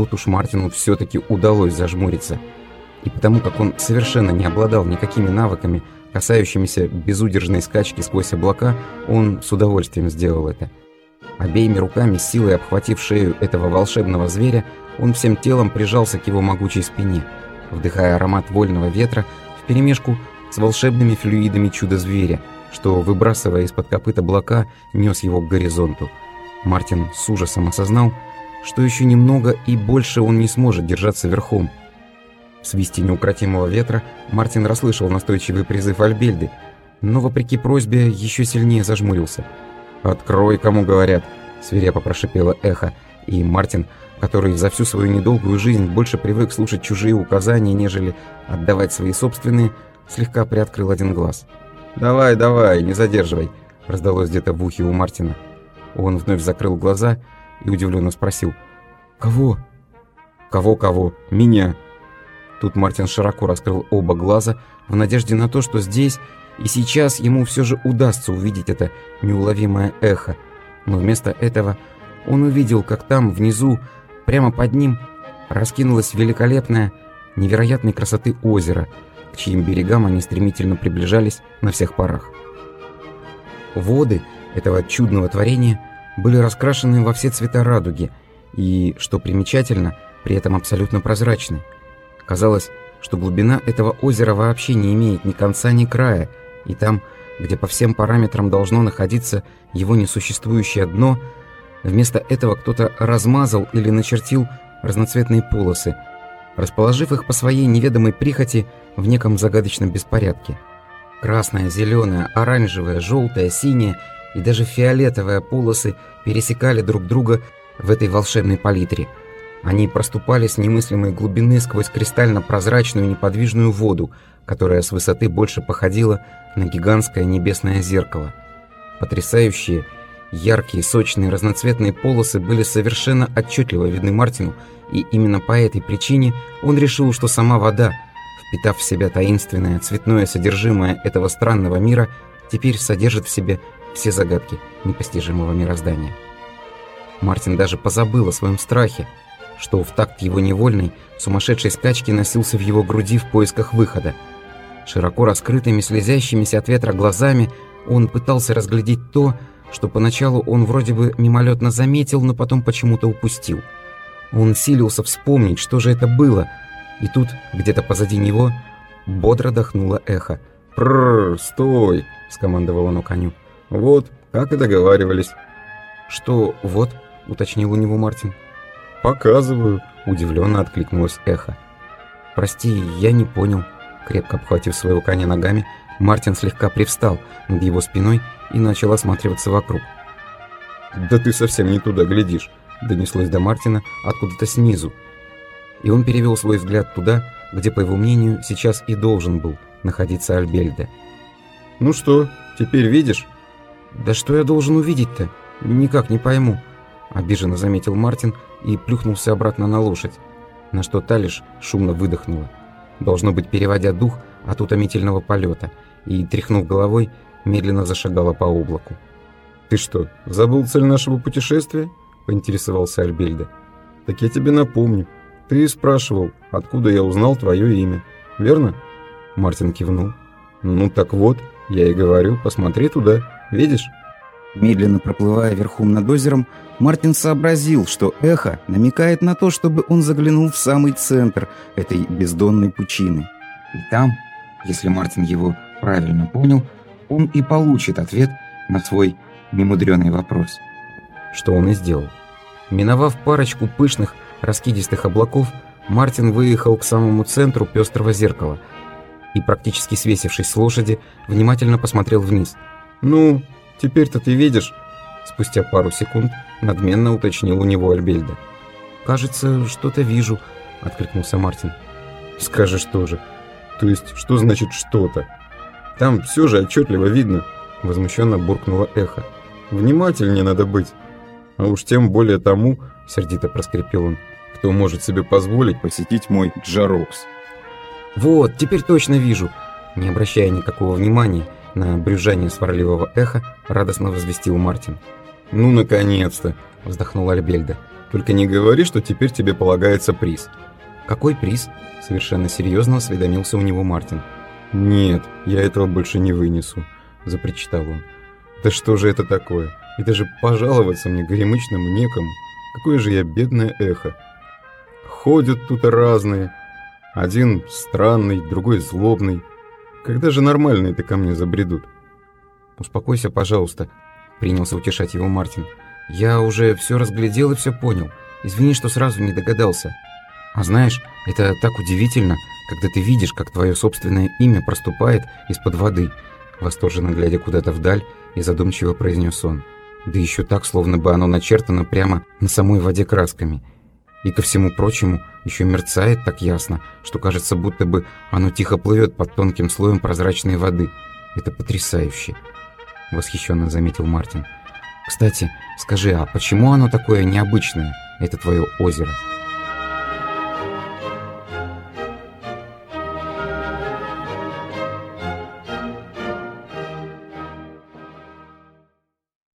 тут уж Мартину все-таки удалось зажмуриться. И потому как он совершенно не обладал никакими навыками, касающимися безудержной скачки сквозь облака, он с удовольствием сделал это. Обеими руками, силой обхватив шею этого волшебного зверя, он всем телом прижался к его могучей спине, вдыхая аромат вольного ветра вперемешку с волшебными флюидами чудо-зверя, что, выбрасывая из-под копыт облака, нес его к горизонту. Мартин с ужасом осознал, что еще немного и больше он не сможет держаться верхом. В свисте неукротимого ветра Мартин расслышал настойчивый призыв Альбельды, но, вопреки просьбе, еще сильнее зажмурился. «Открой, кому говорят!» — свирепо прошипело эхо, и Мартин, который за всю свою недолгую жизнь больше привык слушать чужие указания, нежели отдавать свои собственные, слегка приоткрыл один глаз. «Давай, давай, не задерживай!» — раздалось где-то в ухе у Мартина. Он вновь закрыл глаза и удивленно спросил. «Кого?» «Кого-кого? Меня!» Тут Мартин широко раскрыл оба глаза в надежде на то, что здесь и сейчас ему все же удастся увидеть это неуловимое эхо. Но вместо этого он увидел, как там, внизу, прямо под ним, раскинулось великолепное, невероятной красоты озеро, к чьим берегам они стремительно приближались на всех парах. Воды этого чудного творения были раскрашены во все цвета радуги и, что примечательно, при этом абсолютно прозрачны. Казалось, что глубина этого озера вообще не имеет ни конца, ни края, и там, где по всем параметрам должно находиться его несуществующее дно, вместо этого кто-то размазал или начертил разноцветные полосы, расположив их по своей неведомой прихоти в неком загадочном беспорядке. Красная, зеленая, оранжевая, желтая, синяя и даже фиолетовые полосы пересекали друг друга в этой волшебной палитре. Они проступали с немыслимой глубины сквозь кристально-прозрачную неподвижную воду, которая с высоты больше походила на гигантское небесное зеркало. Потрясающие, яркие, сочные, разноцветные полосы были совершенно отчетливо видны Мартину, и именно по этой причине он решил, что сама вода, впитав в себя таинственное цветное содержимое этого странного мира, теперь содержит в себе все загадки непостижимого мироздания. Мартин даже позабыл о своем страхе, что в такт его невольной, сумасшедшей скачки носился в его груди в поисках выхода. Широко раскрытыми, слезящимися от ветра глазами он пытался разглядеть то, что поначалу он вроде бы мимолетно заметил, но потом почему-то упустил. Он силился вспомнить, что же это было, и тут, где-то позади него, бодро дохнуло эхо. «Прррр, стой!» — скомандовал оно коню. «Вот, как и договаривались». «Что «вот»?» — уточнил у него Мартин. «Показываю», — удивленно откликнулось эхо. «Прости, я не понял». Крепко обхватив своего коня ногами, Мартин слегка привстал над его спиной и начал осматриваться вокруг. «Да ты совсем не туда глядишь», — донеслось до Мартина откуда-то снизу. И он перевел свой взгляд туда, где, по его мнению, сейчас и должен был находиться Альбельда. «Ну что, теперь видишь?» «Да что я должен увидеть-то? Никак не пойму», — обиженно заметил Мартин и плюхнулся обратно на лошадь, на что та лишь шумно выдохнула, должно быть, переводя дух от утомительного полета, и, тряхнув головой, медленно зашагала по облаку. «Ты что, забыл цель нашего путешествия?» — поинтересовался Альбельда. «Так я тебе напомню. Ты спрашивал, откуда я узнал твое имя, верно?» Мартин кивнул. «Ну так вот, я и говорю, посмотри туда, видишь?» Медленно проплывая верхом над озером, Мартин сообразил, что эхо намекает на то, чтобы он заглянул в самый центр этой бездонной пучины. И там, если Мартин его правильно понял, он и получит ответ на свой немудренный вопрос. Что он и сделал. Миновав парочку пышных, раскидистых облаков, Мартин выехал к самому центру пестрого зеркала и, практически свесившись с лошади, внимательно посмотрел вниз. «Ну, теперь-то ты видишь?» Спустя пару секунд надменно уточнил у него Альбельда. «Кажется, что-то вижу», — откликнулся Мартин. «Скажешь тоже. То есть, что значит «что-то»?» Там все же отчетливо видно», — возмущенно буркнуло эхо. «Внимательнее надо быть. А уж тем более тому, — сердито проскрипел он, — кто может себе позволить посетить мой Джарокс». «Вот, теперь точно вижу!» Не обращая никакого внимания на брюзжание сварливого эха, радостно возвестил Мартин. «Ну, наконец-то!» — вздохнул Альбельда. Только не говори, что теперь тебе полагается приз». «Какой приз?» — совершенно серьезно осведомился у него Мартин. «Нет, я этого больше не вынесу», — запричитал он. «Да что же это такое? И даже пожаловаться мне горемычному некому. Какое же я бедное эхо. Ходят тут разные. Один странный, другой злобный. Когда же нормальные-то ко мне забредут?» «Успокойся, пожалуйста», — принялся утешать его Мартин. «Я уже все разглядел и все понял. Извини, что сразу не догадался. А знаешь, это так удивительно, когда ты видишь, как твое собственное имя проступает из-под воды», восторженно глядя куда-то вдаль и задумчиво произнес он. Да еще так, словно бы оно начертано прямо на самой воде красками. И ко всему прочему, еще мерцает так ясно, что кажется, будто бы оно тихо плывет под тонким слоем прозрачной воды. Это потрясающе. — восхищенно заметил Мартин. «Кстати, скажи, а почему оно такое необычное, это твое озеро?»